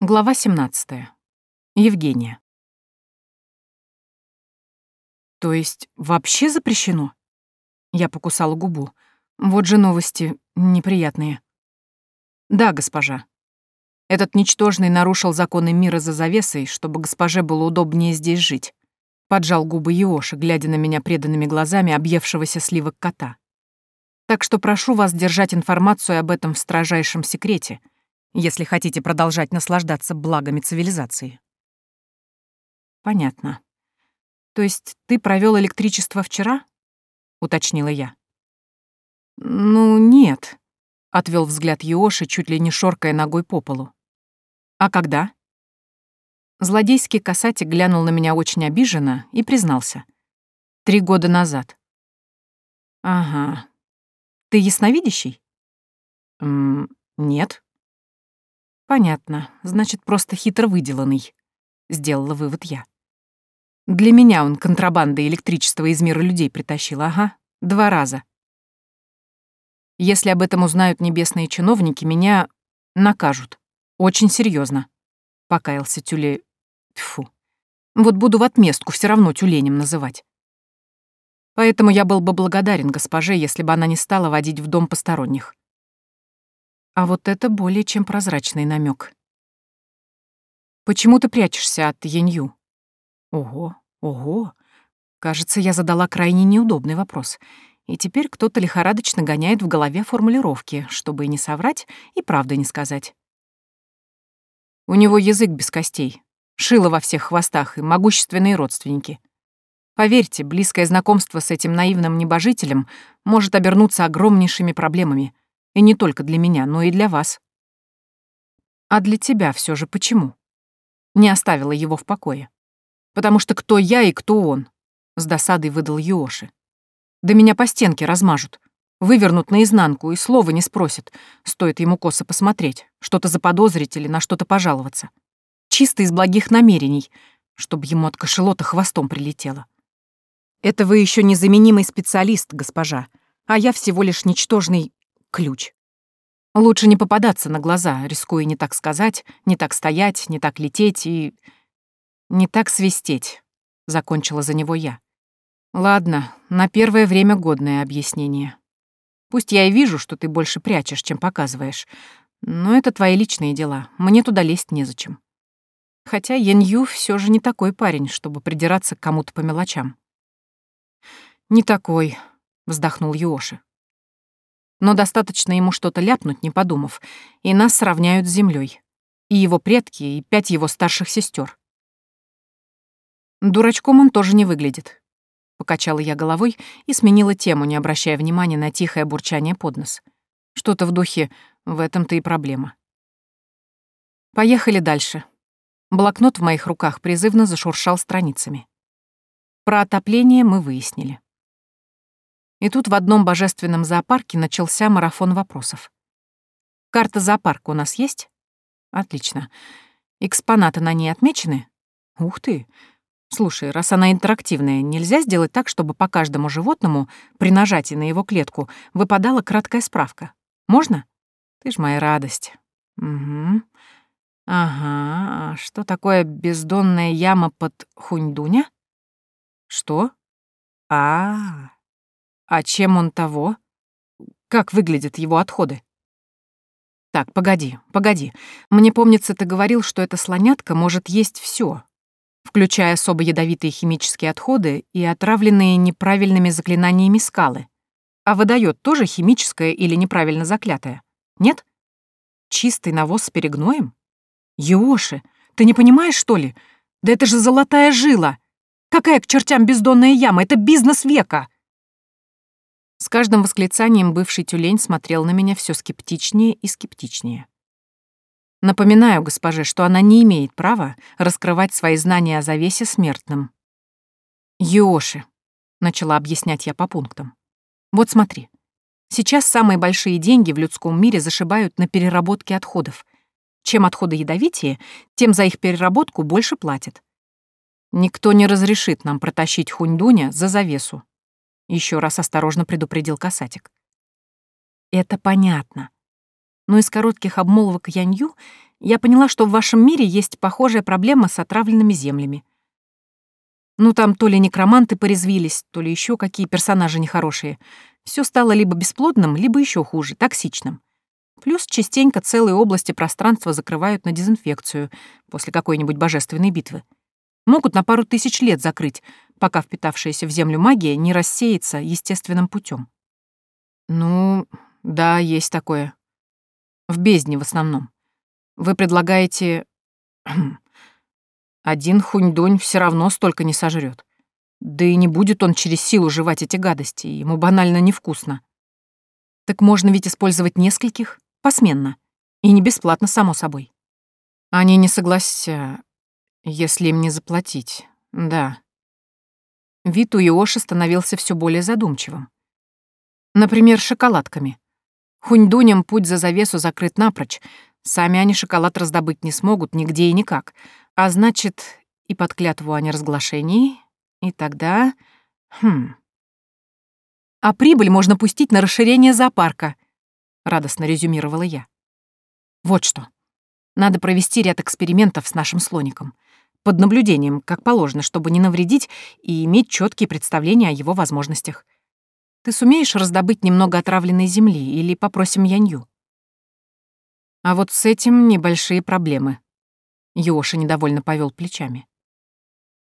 Глава 17. Евгения. То есть вообще запрещено? Я покусала губу. Вот же новости неприятные. Да, госпожа. Этот ничтожный нарушил законы мира за завесой, чтобы госпоже было удобнее здесь жить. Поджал губы Иоша, глядя на меня преданными глазами объевшегося сливок кота. Так что прошу вас держать информацию об этом в строжайшем секрете — если хотите продолжать наслаждаться благами цивилизации. Понятно. То есть ты провел электричество вчера? уточнила я. Ну, нет, отвел взгляд Йоши, чуть ли не шоркая ногой по полу. А когда? Злодейский касатик глянул на меня очень обиженно и признался. Три года назад. Ага. Ты ясновидящий? М нет. Понятно. Значит, просто хитро выделанный. Сделала вывод я. Для меня он контрабандой электричества из мира людей притащил, ага. Два раза. Если об этом узнают небесные чиновники, меня накажут. Очень серьезно. Покаялся тюле... Фу. Вот буду в отместку все равно тюленем называть. Поэтому я был бы благодарен госпоже, если бы она не стала водить в дом посторонних. А вот это более чем прозрачный намек. «Почему ты прячешься от Янью?» «Ого, ого. Кажется, я задала крайне неудобный вопрос. И теперь кто-то лихорадочно гоняет в голове формулировки, чтобы и не соврать, и правды не сказать. У него язык без костей, шило во всех хвостах и могущественные родственники. Поверьте, близкое знакомство с этим наивным небожителем может обернуться огромнейшими проблемами — и не только для меня, но и для вас. А для тебя все же почему? Не оставила его в покое. Потому что кто я и кто он? С досадой выдал Йоши. Да меня по стенке размажут. Вывернут наизнанку и слова не спросят. Стоит ему косо посмотреть, что-то заподозрить или на что-то пожаловаться. Чисто из благих намерений, чтобы ему от кошелота хвостом прилетело. Это вы еще незаменимый специалист, госпожа, а я всего лишь ничтожный ключ. Лучше не попадаться на глаза, рискуя не так сказать, не так стоять, не так лететь и... не так свистеть, — закончила за него я. Ладно, на первое время годное объяснение. Пусть я и вижу, что ты больше прячешь, чем показываешь, но это твои личные дела, мне туда лезть незачем. Хотя Янью все же не такой парень, чтобы придираться к кому-то по мелочам. «Не такой», — вздохнул Йоши но достаточно ему что-то ляпнуть, не подумав, и нас сравняют с землей. И его предки, и пять его старших сестер. Дурачком он тоже не выглядит. Покачала я головой и сменила тему, не обращая внимания на тихое бурчание под нос. Что-то в духе «в этом-то и проблема». Поехали дальше. Блокнот в моих руках призывно зашуршал страницами. Про отопление мы выяснили. И тут в одном божественном зоопарке начался марафон вопросов. «Карта зоопарка у нас есть?» «Отлично. Экспонаты на ней отмечены?» «Ух ты! Слушай, раз она интерактивная, нельзя сделать так, чтобы по каждому животному при нажатии на его клетку выпадала краткая справка? Можно? Ты ж моя радость. Угу. Ага, что такое бездонная яма под Хуньдуня? Что? А, -а, -а. А чем он того? Как выглядят его отходы? Так, погоди, погоди. Мне помнится, ты говорил, что эта слонятка может есть все, включая особо ядовитые химические отходы и отравленные неправильными заклинаниями скалы. А выдает тоже химическое или неправильно заклятое? Нет? Чистый навоз с перегноем? Ёши, ты не понимаешь, что ли? Да это же золотая жила! Какая к чертям бездонная яма? Это бизнес века! С каждым восклицанием бывший тюлень смотрел на меня все скептичнее и скептичнее. Напоминаю госпоже, что она не имеет права раскрывать свои знания о завесе смертным. «Йоши», — начала объяснять я по пунктам. «Вот смотри. Сейчас самые большие деньги в людском мире зашибают на переработке отходов. Чем отходы ядовитее, тем за их переработку больше платят. Никто не разрешит нам протащить хуньдуня за завесу. Еще раз осторожно предупредил касатик. Это понятно. Но из коротких обмолвок Янью я поняла, что в вашем мире есть похожая проблема с отравленными землями. Ну, там то ли некроманты порезвились, то ли еще какие персонажи нехорошие. Все стало либо бесплодным, либо еще хуже, токсичным. Плюс частенько целые области пространства закрывают на дезинфекцию после какой-нибудь божественной битвы. Могут на пару тысяч лет закрыть, пока впитавшаяся в землю магия не рассеется естественным путем. Ну, да, есть такое. В бездне в основном. Вы предлагаете... Один хунь-дунь все равно столько не сожрет. Да и не будет он через силу жевать эти гадости, ему банально невкусно. Так можно ведь использовать нескольких, посменно. И не бесплатно, само собой. Они не согласятся, если им не заплатить, да. Вид у Иоши становился все более задумчивым. Например, шоколадками. Хуньдуням путь за завесу закрыт напрочь. Сами они шоколад раздобыть не смогут нигде и никак. А значит, и под клятву о неразглашении, и тогда... Хм... А прибыль можно пустить на расширение зоопарка, радостно резюмировала я. Вот что. Надо провести ряд экспериментов с нашим слоником. Под наблюдением, как положено, чтобы не навредить и иметь четкие представления о его возможностях. Ты сумеешь раздобыть немного отравленной земли или попросим Янью? А вот с этим небольшие проблемы. Йоша недовольно повел плечами.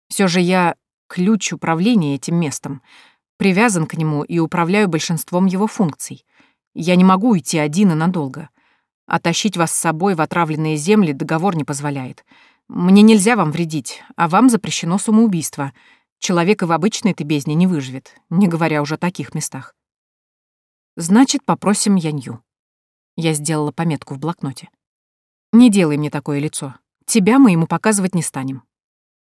Все же я ключ управления этим местом, привязан к нему и управляю большинством его функций. Я не могу уйти один и надолго. А тащить вас с собой в отравленные земли договор не позволяет. Мне нельзя вам вредить, а вам запрещено самоубийство. Человек и в обычной ты бездне не выживет, не говоря уже о таких местах. Значит, попросим Янью. Я сделала пометку в блокноте. Не делай мне такое лицо. Тебя мы ему показывать не станем.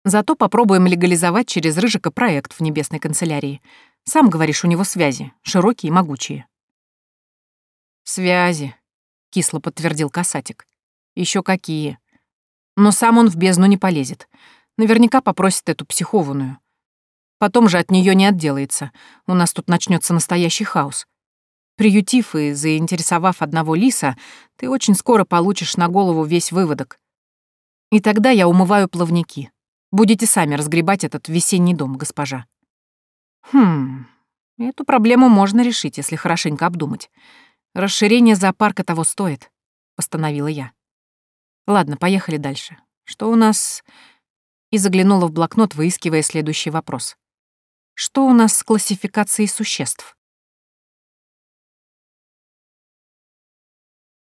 Зато попробуем легализовать через Рыжика проект в небесной канцелярии. Сам говоришь, у него связи, широкие и могучие. Связи, кисло подтвердил касатик. Еще какие. Но сам он в бездну не полезет. Наверняка попросит эту психованную. Потом же от нее не отделается. У нас тут начнется настоящий хаос. Приютив и заинтересовав одного лиса, ты очень скоро получишь на голову весь выводок. И тогда я умываю плавники. Будете сами разгребать этот весенний дом, госпожа. Хм, эту проблему можно решить, если хорошенько обдумать. Расширение зоопарка того стоит, постановила я. Ладно, поехали дальше. Что у нас... И заглянула в блокнот, выискивая следующий вопрос. Что у нас с классификацией существ?